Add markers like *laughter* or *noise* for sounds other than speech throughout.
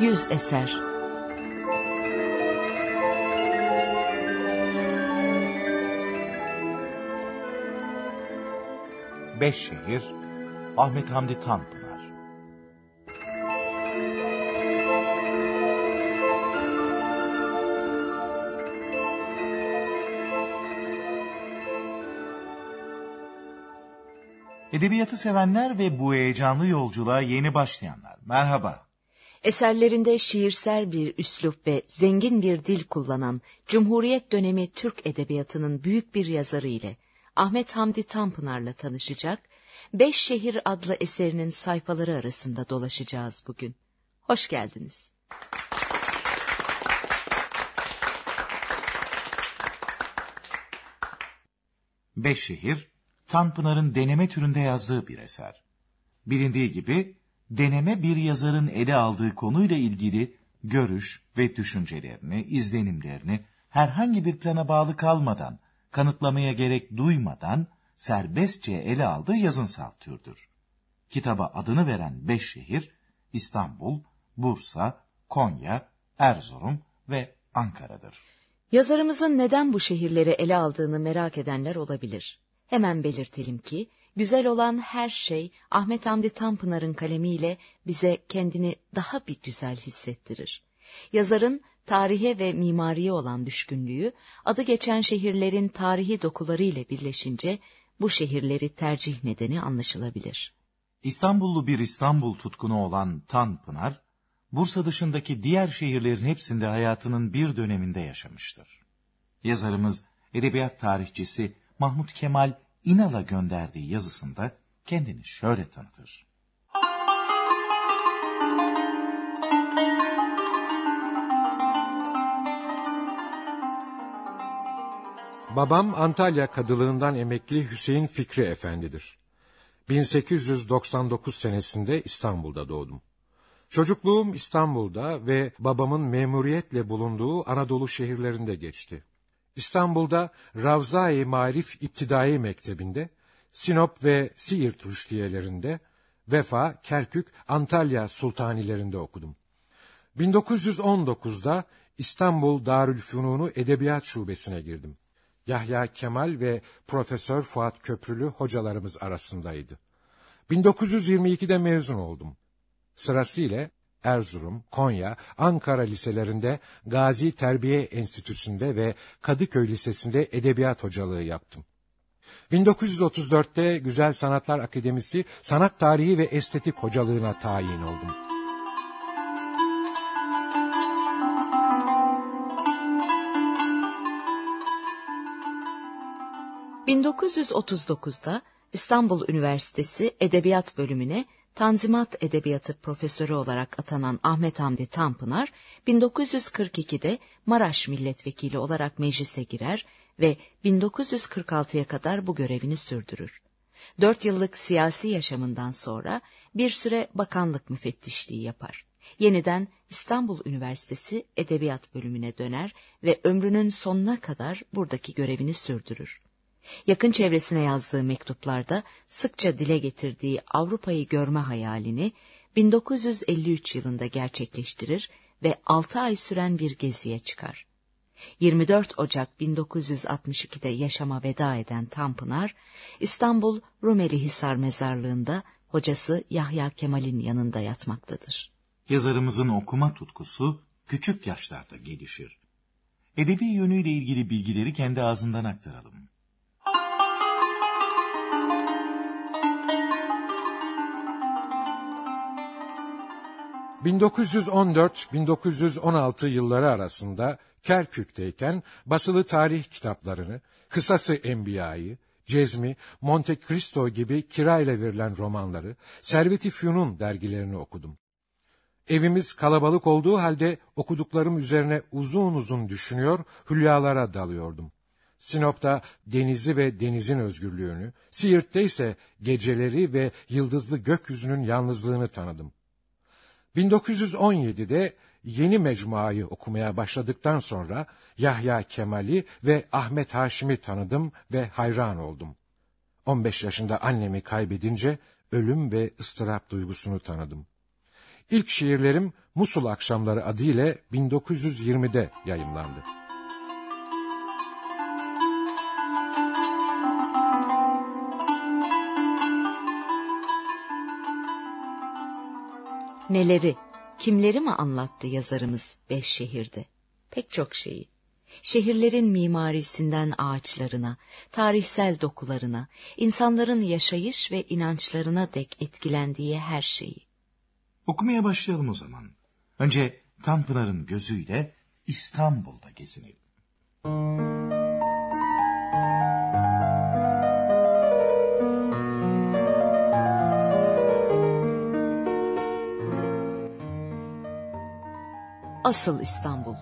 Yüz eser Beş şehir Ahmet Hamdi Tanpınar Edebiyatı sevenler ve bu heyecanlı yolculuğa yeni başlayanlar. Merhaba. Eserlerinde şiirsel bir üslup ve zengin bir dil kullanan Cumhuriyet dönemi Türk edebiyatının büyük bir yazarı ile Ahmet Hamdi Tanpınar'la tanışacak, Beş Şehir adlı eserinin sayfaları arasında dolaşacağız bugün. Hoş geldiniz. Beş şehir, Tanpınar'ın deneme türünde yazdığı bir eser. Bilindiği gibi, deneme bir yazarın ele aldığı konuyla ilgili görüş ve düşüncelerini, izlenimlerini herhangi bir plana bağlı kalmadan, kanıtlamaya gerek duymadan serbestçe ele aldığı yazınsal türdür. Kitaba adını veren beş şehir, İstanbul, Bursa, Konya, Erzurum ve Ankara'dır. Yazarımızın neden bu şehirleri ele aldığını merak edenler olabilir. Hemen belirtelim ki, güzel olan her şey Ahmet Hamdi Tanpınar'ın kalemiyle bize kendini daha bir güzel hissettirir. Yazarın tarihe ve mimariye olan düşkünlüğü, adı geçen şehirlerin tarihi dokuları ile birleşince bu şehirleri tercih nedeni anlaşılabilir. İstanbullu bir İstanbul tutkunu olan Tanpınar, Bursa dışındaki diğer şehirlerin hepsinde hayatının bir döneminde yaşamıştır. Yazarımız, edebiyat tarihçisi Mahmut Kemal İnal'a gönderdiği yazısında kendini şöyle tanıtır. Babam Antalya Kadılığından emekli Hüseyin Fikri Efendidir. 1899 senesinde İstanbul'da doğdum. Çocukluğum İstanbul'da ve babamın memuriyetle bulunduğu Anadolu şehirlerinde geçti. İstanbul'da Ravza-i Marif İptidai Mektebi'nde, Sinop ve Siirt rüştiyelerinde, Vefa, Kerkük, Antalya sultanilerinde okudum. 1919'da İstanbul Darülfünunu Edebiyat Şubesi'ne girdim. Yahya Kemal ve Profesör Fuat Köprülü hocalarımız arasındaydı. 1922'de mezun oldum. Sırasıyla Erzurum, Konya, Ankara liselerinde Gazi Terbiye Enstitüsü'nde ve Kadıköy Lisesi'nde edebiyat hocalığı yaptım. 1934'te Güzel Sanatlar Akademisi Sanat Tarihi ve Estetik hocalığına tayin oldum. 1939'da İstanbul Üniversitesi Edebiyat Bölümüne Tanzimat Edebiyatı profesörü olarak atanan Ahmet Hamdi Tanpınar, 1942'de Maraş milletvekili olarak meclise girer ve 1946'ya kadar bu görevini sürdürür. Dört yıllık siyasi yaşamından sonra bir süre bakanlık müfettişliği yapar. Yeniden İstanbul Üniversitesi Edebiyat Bölümüne döner ve ömrünün sonuna kadar buradaki görevini sürdürür. Yakın çevresine yazdığı mektuplarda sıkça dile getirdiği Avrupa'yı görme hayalini 1953 yılında gerçekleştirir ve 6 ay süren bir geziye çıkar. 24 Ocak 1962'de yaşama veda eden Tanpınar, İstanbul Rumeli Hisar Mezarlığı'nda hocası Yahya Kemal'in yanında yatmaktadır. Yazarımızın okuma tutkusu küçük yaşlarda gelişir. Edebi yönüyle ilgili bilgileri kendi ağzından aktaralım. 1914-1916 yılları arasında Kerkük'teyken basılı tarih kitaplarını, Kısası Enbiya'yı, Cezmi, Monte Cristo gibi kirayla verilen romanları, Servet-i Fünun dergilerini okudum. Evimiz kalabalık olduğu halde okuduklarım üzerine uzun uzun düşünüyor, hülyalara dalıyordum. Sinop'ta denizi ve denizin özgürlüğünü, Siirt'te ise geceleri ve yıldızlı gökyüzünün yalnızlığını tanıdım. 1917'de yeni mecmuayı okumaya başladıktan sonra Yahya Kemal'i ve Ahmet Haşim'i tanıdım ve hayran oldum. 15 yaşında annemi kaybedince ölüm ve ıstırap duygusunu tanıdım. İlk şiirlerim Musul Akşamları adıyla 1920'de yayımlandı. Neleri, kimleri mi anlattı yazarımız beş şehirde? Pek çok şeyi. Şehirlerin mimarisinden ağaçlarına, tarihsel dokularına, insanların yaşayış ve inançlarına dek etkilendiği her şeyi. Okumaya başlayalım o zaman. Önce Tanpınar'ın gözüyle İstanbul'da gezinelim. Asıl İstanbul,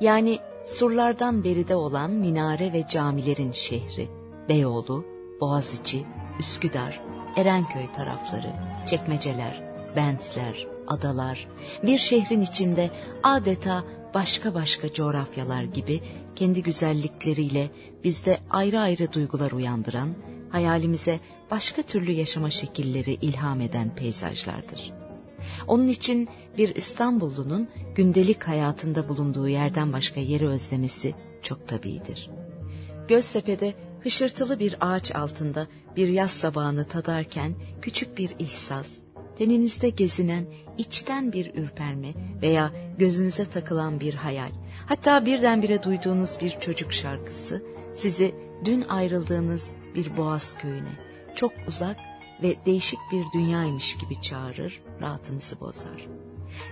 yani surlardan beride olan minare ve camilerin şehri, Beyoğlu, Boğaziçi, Üsküdar, Erenköy tarafları, Çekmeceler, Bentler, adalar, bir şehrin içinde adeta başka başka coğrafyalar gibi kendi güzellikleriyle bizde ayrı ayrı duygular uyandıran, hayalimize başka türlü yaşama şekilleri ilham eden peyzajlardır. Onun için bir İstanbullunun gündelik hayatında bulunduğu yerden başka yeri özlemesi çok tabidir. Göztepe'de hışırtılı bir ağaç altında bir yaz sabahını tadarken küçük bir ihsas, teninizde gezinen içten bir ürperme veya gözünüze takılan bir hayal, hatta birdenbire duyduğunuz bir çocuk şarkısı sizi dün ayrıldığınız bir boğaz köyüne, çok uzak ve değişik bir dünyaymış gibi çağırır, rahatınızı bozar.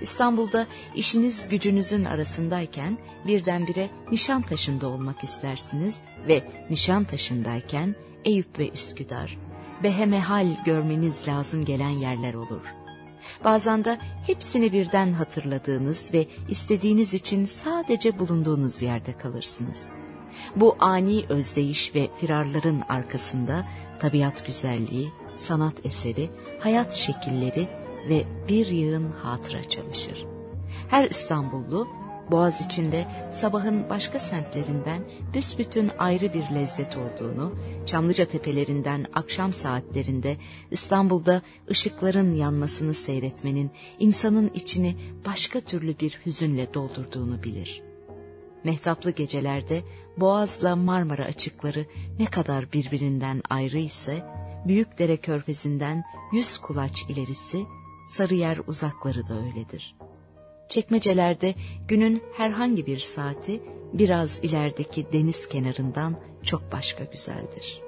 İstanbul'da işiniz gücünüzün arasındayken birdenbire Nişantaşı'nda olmak istersiniz ve Nişantaşı'ndayken Eyüp ve Üsküdar, behemehal görmeniz lazım gelen yerler olur. Bazen de hepsini birden hatırladığınız ve istediğiniz için sadece bulunduğunuz yerde kalırsınız. Bu ani özdeyiş ve firarların arkasında tabiat güzelliği, sanat eseri, hayat şekilleri ve bir yığın hatıra çalışır. Her İstanbullu Boğaz içinde sabahın başka semtlerinden büsbütün ayrı bir lezzet olduğunu, Çamlıca tepelerinden akşam saatlerinde İstanbul'da ışıkların yanmasını seyretmenin insanın içini başka türlü bir hüzünle doldurduğunu bilir. Mehtaplı gecelerde Boğaz'la Marmara açıkları ne kadar birbirinden ayrı ise, Büyükdere körfezinden yüz kulaç ilerisi, Sarıyer uzakları da öyledir. Çekmecelerde günün herhangi bir saati biraz ilerideki deniz kenarından çok başka güzeldir.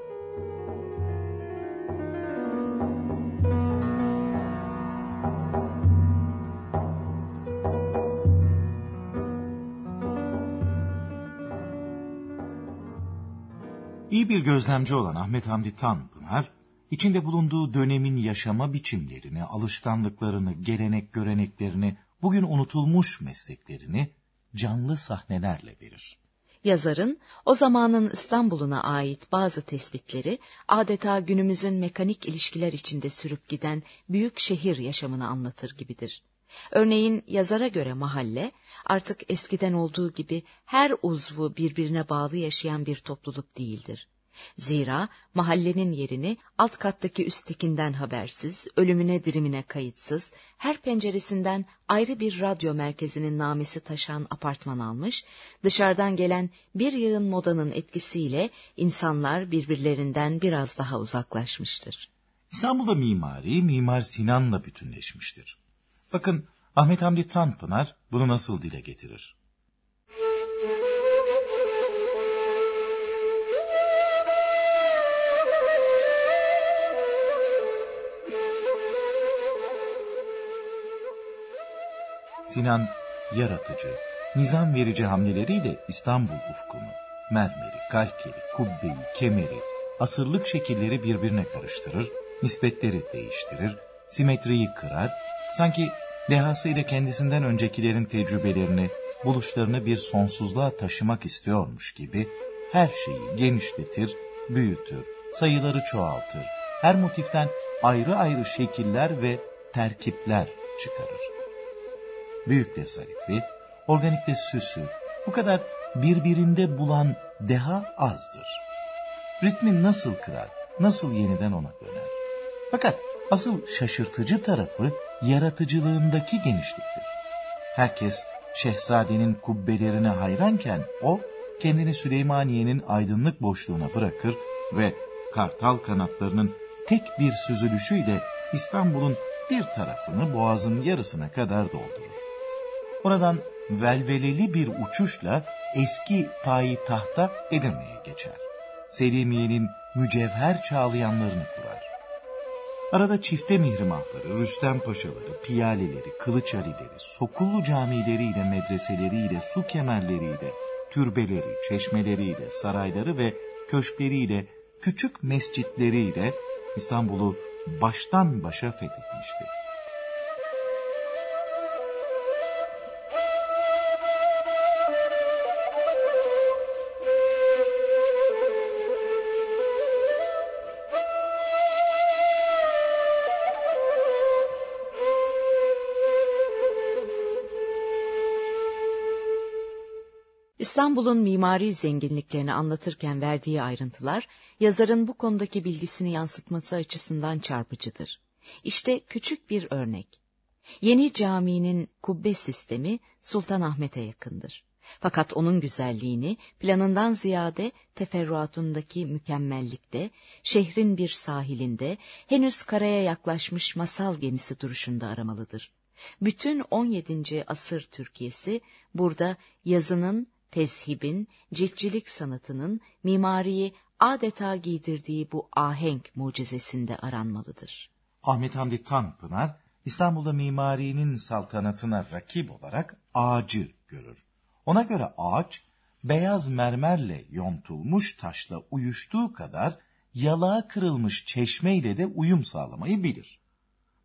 İyi bir gözlemci olan Ahmet Hamdi Tanpınar, içinde bulunduğu dönemin yaşama biçimlerini, alışkanlıklarını, gelenek göreneklerini, bugün unutulmuş mesleklerini canlı sahnelerle verir. Yazarın o zamanın İstanbul'una ait bazı tespitleri adeta günümüzün mekanik ilişkiler içinde sürüp giden büyük şehir yaşamını anlatır gibidir. Örneğin yazara göre mahalle artık eskiden olduğu gibi her uzvu birbirine bağlı yaşayan bir topluluk değildir. Zira mahallenin yerini alt kattaki üsttekinden habersiz, ölümüne dirimine kayıtsız, her penceresinden ayrı bir radyo merkezinin namesi taşan apartman almış, dışarıdan gelen bir yığın modanın etkisiyle insanlar birbirlerinden biraz daha uzaklaşmıştır. İstanbul'da mimari, Mimar Sinan'la bütünleşmiştir. Bakın Ahmet Hamdi Tanpınar bunu nasıl dile getirir? Sinan yaratıcı, nizam verici hamleleriyle İstanbul ufkunu, mermeri, kalkeri, kubbeyi, kemeri, asırlık şekilleri birbirine karıştırır, nispetleri değiştirir, simetriyi kırar, sanki dehasıyla kendisinden öncekilerin tecrübelerini, buluşlarını bir sonsuzluğa taşımak istiyormuş gibi her şeyi genişletir, büyütür, sayıları çoğaltır, her motiften ayrı ayrı şekiller ve terkipler çıkarır büyük de zarifi, organik de süsü, bu kadar birbirinde bulan deha azdır. Ritmi nasıl kırar, nasıl yeniden ona döner. Fakat asıl şaşırtıcı tarafı yaratıcılığındaki genişliktir. Herkes şehzadenin kubbelerine hayranken o kendini Süleymaniye'nin aydınlık boşluğuna bırakır ve kartal kanatlarının tek bir süzülüşüyle İstanbul'un bir tarafını boğazın yarısına kadar doldurur. Oradan velveleli bir uçuşla eski payitahta Edirne'ye geçer. Selimiye'nin mücevher çağlayanlarını kurar. Arada çifte mihrimahları, Rüstem Paşaları, Piyaleleri, Kılıç Alileri, Sokullu camileriyle, medreseleriyle, su kemerleriyle, türbeleri, çeşmeleriyle, sarayları ve köşkleriyle, küçük mescitleriyle İstanbul'u baştan başa fethetmişti. İstanbul'un mimari zenginliklerini anlatırken verdiği ayrıntılar, yazarın bu konudaki bilgisini yansıtması açısından çarpıcıdır. İşte küçük bir örnek. Yeni caminin kubbe sistemi Sultanahmet'e yakındır. Fakat onun güzelliğini planından ziyade teferruatundaki mükemmellikte, şehrin bir sahilinde, henüz karaya yaklaşmış masal gemisi duruşunda aramalıdır. Bütün 17. asır Türkiye'si burada yazının tezhibin, ciltçilik sanatının mimariyi adeta giydirdiği bu ahenk mucizesinde aranmalıdır. Ahmet Hamdi Tanpınar, İstanbul'da mimarinin saltanatına rakip olarak ağacı görür. Ona göre ağaç, beyaz mermerle yontulmuş taşla uyuştuğu kadar yalağa kırılmış çeşmeyle de uyum sağlamayı bilir.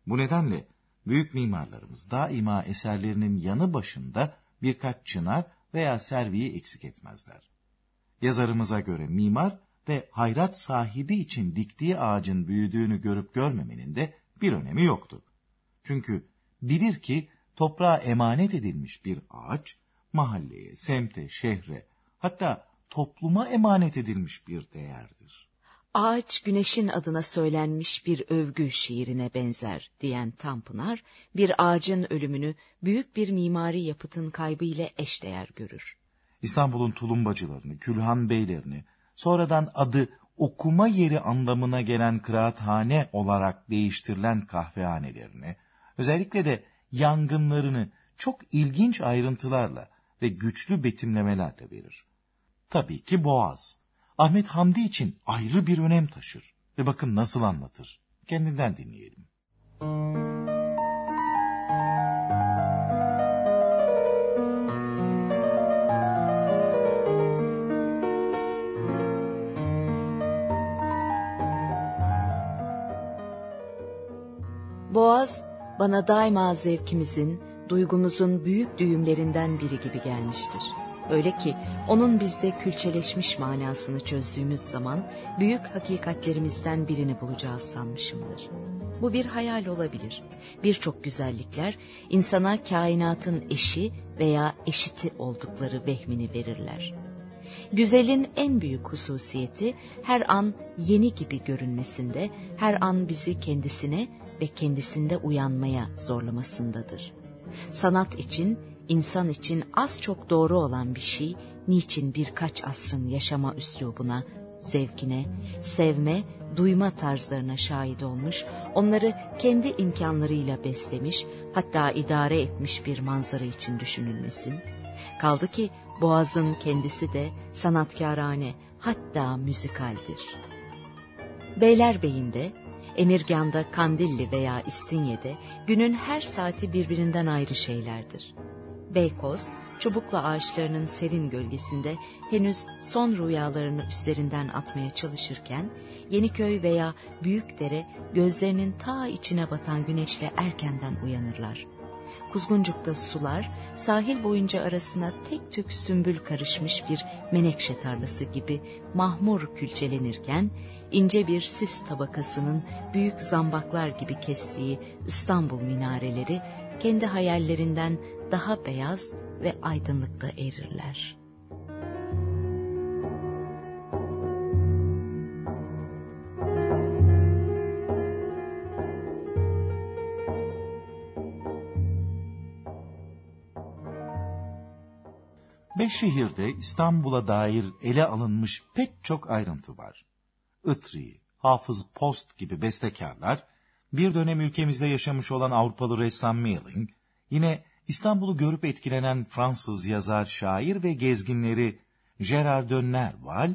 Bu nedenle büyük mimarlarımız daima eserlerinin yanı başında birkaç çınar veya serviyi eksik etmezler. Yazarımıza göre mimar ve hayrat sahibi için diktiği ağacın büyüdüğünü görüp görmemenin de bir önemi yoktu. Çünkü bilir ki toprağa emanet edilmiş bir ağaç, mahalleye, semte, şehre, hatta topluma emanet edilmiş bir değerdir. Ağaç güneşin adına söylenmiş bir övgü şiirine benzer diyen Tanpınar, bir ağacın ölümünü büyük bir mimari yapıtın kaybı ile eşdeğer görür. İstanbul'un tulumbacılarını, külhan beylerini, sonradan adı okuma yeri anlamına gelen kıraathane olarak değiştirilen kahvehanelerini, özellikle de yangınlarını çok ilginç ayrıntılarla ve güçlü betimlemelerle verir. Tabii ki Boğaz. Ahmet Hamdi için ayrı bir önem taşır. Ve bakın nasıl anlatır. Kendinden dinleyelim. Boğaz bana daima zevkimizin, duygumuzun büyük düğümlerinden biri gibi gelmiştir. Öyle ki onun bizde külçeleşmiş manasını çözdüğümüz zaman büyük hakikatlerimizden birini bulacağız sanmışımdır. Bu bir hayal olabilir. Birçok güzellikler insana kainatın eşi veya eşiti oldukları vehmini verirler. Güzelin en büyük hususiyeti her an yeni gibi görünmesinde, her an bizi kendisine ve kendisinde uyanmaya zorlamasındadır. Sanat için, insan için az çok doğru olan bir şey, niçin birkaç asrın yaşama üslubuna, zevkine, sevme, duyma tarzlarına şahit olmuş, onları kendi imkanlarıyla beslemiş, hatta idare etmiş bir manzara için düşünülmesin. Kaldı ki Boğaz'ın kendisi de sanatkarane, hatta müzikaldir. Beylerbeyi'nde Emirgan'da Kandilli veya İstinye'de günün her saati birbirinden ayrı şeylerdir. Beykoz, çubukla ağaçlarının serin gölgesinde henüz son rüyalarını üstlerinden atmaya çalışırken, Yeniköy veya Büyükdere gözlerinin ta içine batan güneşle erkenden uyanırlar. Kuzguncuk'ta sular sahil boyunca arasına tek tük sümbül karışmış bir menekşe tarlası gibi mahmur külçelenirken ince bir sis tabakasının büyük zambaklar gibi kestiği İstanbul minareleri kendi hayallerinden daha beyaz ve aydınlıkta erirler. Beş şehirde İstanbul'a dair ele alınmış pek çok ayrıntı var. Itri, Hafız Post gibi bestekarlar, bir dönem ülkemizde yaşamış olan Avrupalı ressam Mealing, yine İstanbul'u görüp etkilenen Fransız yazar, şair ve gezginleri Gerard de Nerval,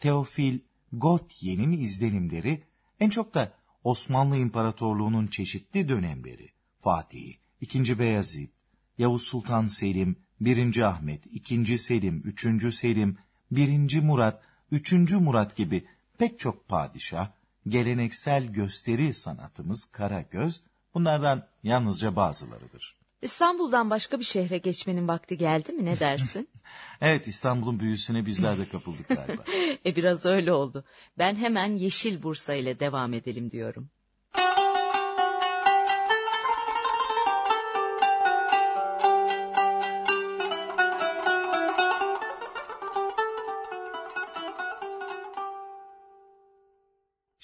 Theophile Gautier'in izlenimleri, en çok da Osmanlı İmparatorluğu'nun çeşitli dönemleri, Fatih, II. Beyazıt, Yavuz Sultan Selim, 1. Ahmet, 2. Selim, 3. Selim, 1. Murat, 3. Murat gibi pek çok padişah, geleneksel gösteri sanatımız Karagöz, bunlardan yalnızca bazılarıdır. İstanbul'dan başka bir şehre geçmenin vakti geldi mi ne *laughs* dersin? evet İstanbul'un büyüsüne bizler de kapıldık galiba. *laughs* e biraz öyle oldu. Ben hemen Yeşil Bursa ile devam edelim diyorum.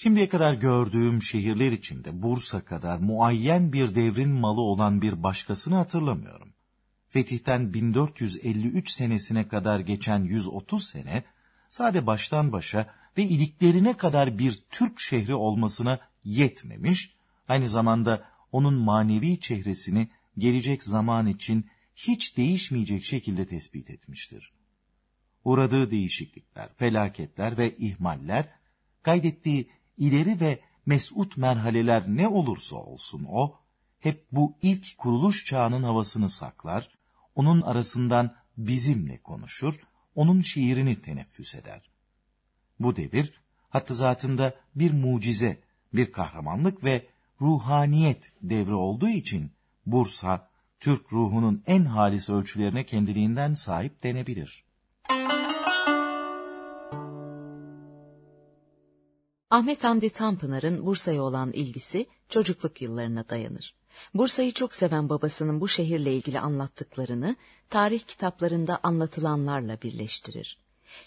Şimdiye kadar gördüğüm şehirler içinde Bursa kadar muayyen bir devrin malı olan bir başkasını hatırlamıyorum. Fetih'ten 1453 senesine kadar geçen 130 sene, sade baştan başa ve iliklerine kadar bir Türk şehri olmasına yetmemiş, aynı zamanda onun manevi çehresini gelecek zaman için hiç değişmeyecek şekilde tespit etmiştir. Uğradığı değişiklikler, felaketler ve ihmaller, kaydettiği ileri ve mesut merhaleler ne olursa olsun o, hep bu ilk kuruluş çağının havasını saklar, onun arasından bizimle konuşur, onun şiirini teneffüs eder. Bu devir, hattı zatında bir mucize, bir kahramanlık ve ruhaniyet devri olduğu için, Bursa, Türk ruhunun en halis ölçülerine kendiliğinden sahip denebilir. Ahmet Hamdi Tanpınar'ın Bursa'ya olan ilgisi çocukluk yıllarına dayanır. Bursa'yı çok seven babasının bu şehirle ilgili anlattıklarını tarih kitaplarında anlatılanlarla birleştirir.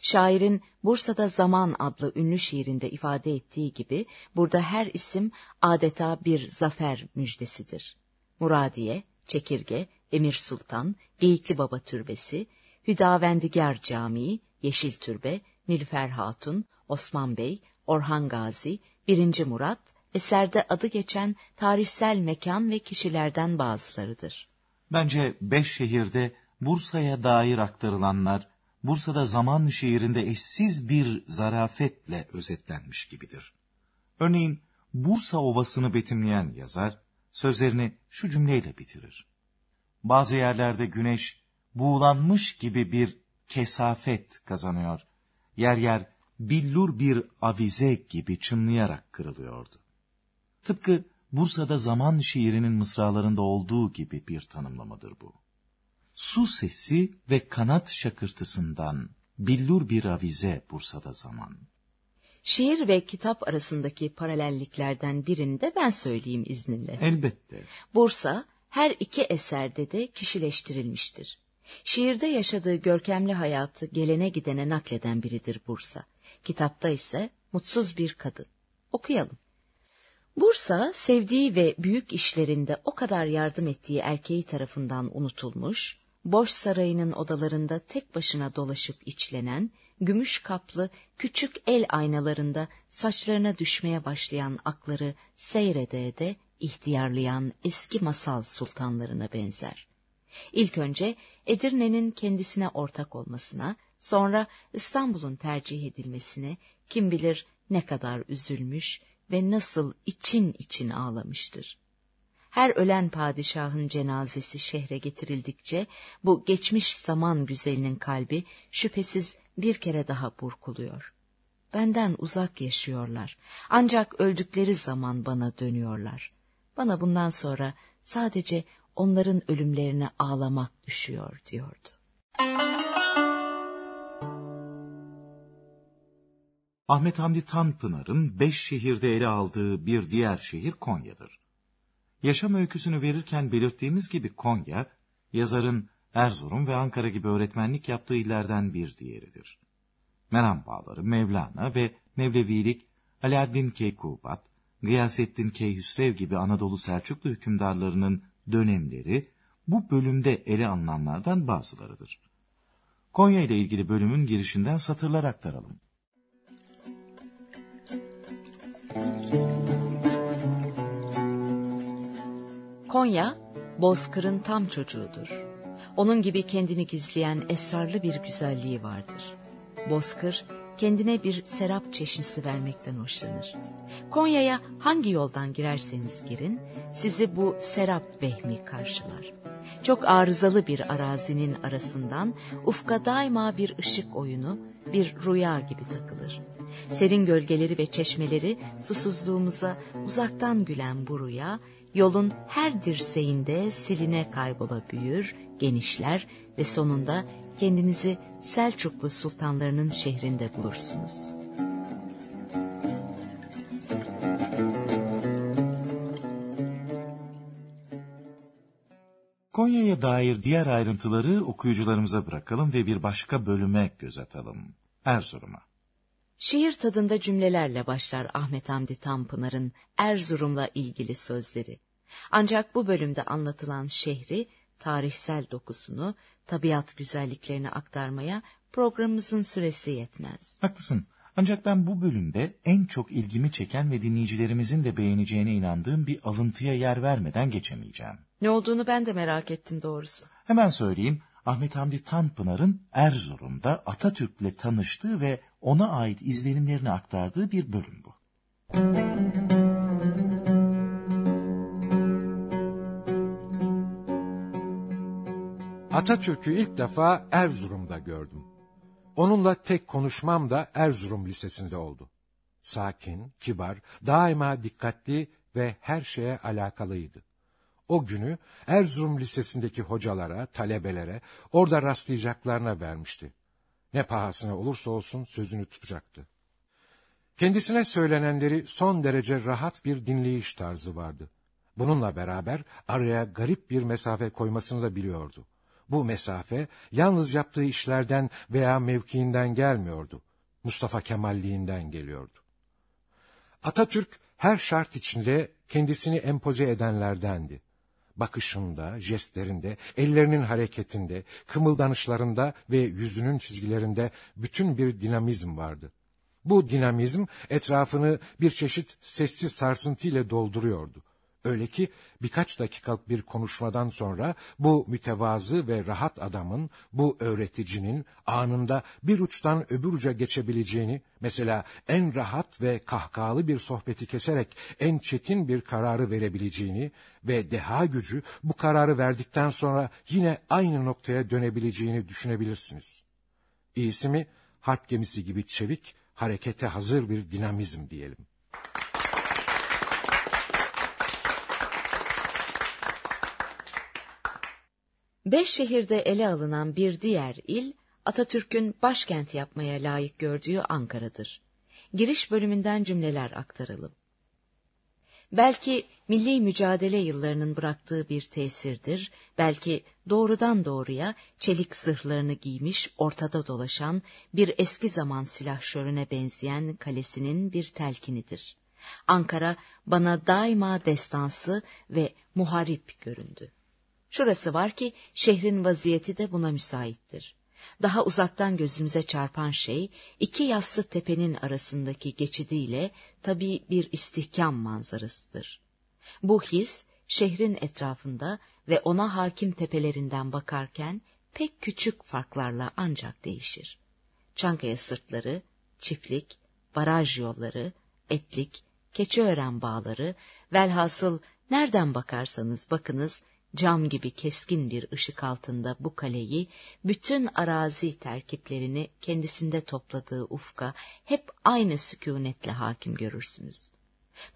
Şairin Bursa'da Zaman adlı ünlü şiirinde ifade ettiği gibi burada her isim adeta bir zafer müjdesidir. Muradiye, Çekirge, Emir Sultan, Geyikli Baba Türbesi, Hüdavendigar Camii, Yeşil Türbe, Nilüfer Hatun, Osman Bey, Orhan Gazi, 1. Murat, eserde adı geçen tarihsel mekan ve kişilerden bazılarıdır. Bence beş şehirde Bursa'ya dair aktarılanlar, Bursa'da zaman şehirinde eşsiz bir zarafetle özetlenmiş gibidir. Örneğin Bursa Ovası'nı betimleyen yazar, sözlerini şu cümleyle bitirir. Bazı yerlerde güneş buğulanmış gibi bir kesafet kazanıyor. Yer yer billur bir avize gibi çınlayarak kırılıyordu. Tıpkı Bursa'da zaman şiirinin mısralarında olduğu gibi bir tanımlamadır bu. Su sesi ve kanat şakırtısından billur bir avize Bursa'da zaman. Şiir ve kitap arasındaki paralelliklerden birini de ben söyleyeyim izninle. Elbette. Bursa her iki eserde de kişileştirilmiştir. Şiirde yaşadığı görkemli hayatı gelene gidene nakleden biridir Bursa. Kitapta ise mutsuz bir kadın. Okuyalım. Bursa, sevdiği ve büyük işlerinde o kadar yardım ettiği erkeği tarafından unutulmuş, boş sarayının odalarında tek başına dolaşıp içlenen, gümüş kaplı küçük el aynalarında saçlarına düşmeye başlayan akları seyrede de ihtiyarlayan eski masal sultanlarına benzer. İlk önce Edirne'nin kendisine ortak olmasına, sonra İstanbul'un tercih edilmesine kim bilir ne kadar üzülmüş ve nasıl için için ağlamıştır. Her ölen padişahın cenazesi şehre getirildikçe bu geçmiş zaman güzelinin kalbi şüphesiz bir kere daha burkuluyor. Benden uzak yaşıyorlar. Ancak öldükleri zaman bana dönüyorlar. Bana bundan sonra sadece onların ölümlerine ağlamak düşüyor diyordu. Ahmet Hamdi Tanpınar'ın beş şehirde ele aldığı bir diğer şehir Konya'dır. Yaşam öyküsünü verirken belirttiğimiz gibi Konya, yazarın Erzurum ve Ankara gibi öğretmenlik yaptığı illerden bir diğeridir. Meram Bağları, Mevlana ve Mevlevilik, Alaaddin Keykubat, Gıyasettin Keyhüsrev gibi Anadolu Selçuklu hükümdarlarının dönemleri bu bölümde ele alınanlardan bazılarıdır. Konya ile ilgili bölümün girişinden satırlar aktaralım. Konya, Bozkır'ın tam çocuğudur. Onun gibi kendini gizleyen esrarlı bir güzelliği vardır. Bozkır, kendine bir serap çeşnisi vermekten hoşlanır. Konya'ya hangi yoldan girerseniz girin, sizi bu serap vehmi karşılar. Çok arızalı bir arazinin arasından ufka daima bir ışık oyunu, bir rüya gibi takılır. Serin gölgeleri ve çeşmeleri susuzluğumuza uzaktan gülen bu rüya, yolun her dirseğinde siline kaybola büyür, genişler ve sonunda kendinizi Selçuklu sultanlarının şehrinde bulursunuz. Konya'ya dair diğer ayrıntıları okuyucularımıza bırakalım ve bir başka bölüme göz atalım. Erzurum'a. Şiir tadında cümlelerle başlar Ahmet Hamdi Tanpınar'ın Erzurum'la ilgili sözleri. Ancak bu bölümde anlatılan şehri, tarihsel dokusunu, tabiat güzelliklerini aktarmaya programımızın süresi yetmez. Haklısın. Ancak ben bu bölümde en çok ilgimi çeken ve dinleyicilerimizin de beğeneceğine inandığım bir alıntıya yer vermeden geçemeyeceğim. Ne olduğunu ben de merak ettim doğrusu. Hemen söyleyeyim. Ahmet Hamdi Tanpınar'ın Erzurum'da Atatürk'le tanıştığı ve ona ait izlenimlerini aktardığı bir bölüm bu. Atatürk'ü ilk defa Erzurum'da gördüm. Onunla tek konuşmam da Erzurum Lisesi'nde oldu. Sakin, kibar, daima dikkatli ve her şeye alakalıydı. O günü Erzurum Lisesi'ndeki hocalara, talebelere, orada rastlayacaklarına vermişti. Ne pahasına olursa olsun sözünü tutacaktı. Kendisine söylenenleri son derece rahat bir dinleyiş tarzı vardı. Bununla beraber araya garip bir mesafe koymasını da biliyordu. Bu mesafe yalnız yaptığı işlerden veya mevkiinden gelmiyordu. Mustafa Kemalliğinden geliyordu. Atatürk her şart içinde kendisini empoze edenlerdendi. Bakışında, jestlerinde, ellerinin hareketinde, kımıldanışlarında ve yüzünün çizgilerinde bütün bir dinamizm vardı. Bu dinamizm etrafını bir çeşit sessiz sarsıntı ile dolduruyordu. Öyle ki birkaç dakikalık bir konuşmadan sonra bu mütevazı ve rahat adamın, bu öğreticinin anında bir uçtan öbür uca geçebileceğini, mesela en rahat ve kahkahalı bir sohbeti keserek en çetin bir kararı verebileceğini ve deha gücü bu kararı verdikten sonra yine aynı noktaya dönebileceğini düşünebilirsiniz. İyisi mi harp gemisi gibi çevik, harekete hazır bir dinamizm diyelim. Beş şehirde ele alınan bir diğer il, Atatürk'ün başkent yapmaya layık gördüğü Ankara'dır. Giriş bölümünden cümleler aktaralım. Belki milli mücadele yıllarının bıraktığı bir tesirdir, belki doğrudan doğruya çelik zırhlarını giymiş ortada dolaşan bir eski zaman silahşörüne benzeyen kalesinin bir telkinidir. Ankara bana daima destansı ve muharip göründü. Şurası var ki şehrin vaziyeti de buna müsaittir. Daha uzaktan gözümüze çarpan şey iki yassı tepenin arasındaki geçidiyle tabii bir istihkam manzarasıdır. Bu his şehrin etrafında ve ona hakim tepelerinden bakarken pek küçük farklarla ancak değişir. Çankaya sırtları, çiftlik, baraj yolları, etlik, keçiören bağları, velhasıl nereden bakarsanız bakınız cam gibi keskin bir ışık altında bu kaleyi, bütün arazi terkiplerini kendisinde topladığı ufka hep aynı sükunetle hakim görürsünüz.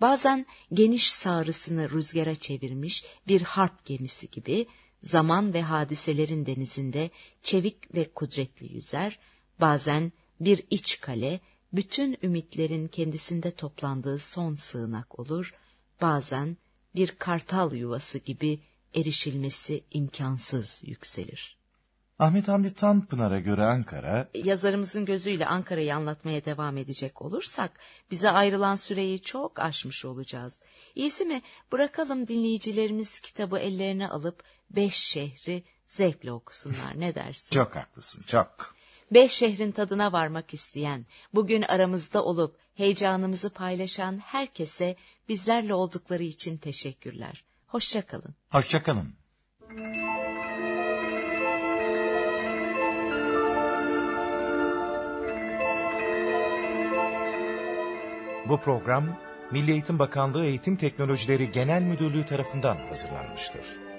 Bazen geniş sağrısını rüzgara çevirmiş bir harp gemisi gibi, zaman ve hadiselerin denizinde çevik ve kudretli yüzer, bazen bir iç kale, bütün ümitlerin kendisinde toplandığı son sığınak olur, bazen bir kartal yuvası gibi erişilmesi imkansız yükselir. Ahmet Hamdi Tanpınar'a göre Ankara... Yazarımızın gözüyle Ankara'yı anlatmaya devam edecek olursak, bize ayrılan süreyi çok aşmış olacağız. İyisi mi bırakalım dinleyicilerimiz kitabı ellerine alıp beş şehri zevkle okusunlar ne dersin? Çok haklısın, çok. Beş şehrin tadına varmak isteyen, bugün aramızda olup heyecanımızı paylaşan herkese bizlerle oldukları için teşekkürler. Hoşçakalın. Hoşçakalın. Bu program Milli Eğitim Bakanlığı Eğitim Teknolojileri Genel Müdürlüğü tarafından hazırlanmıştır.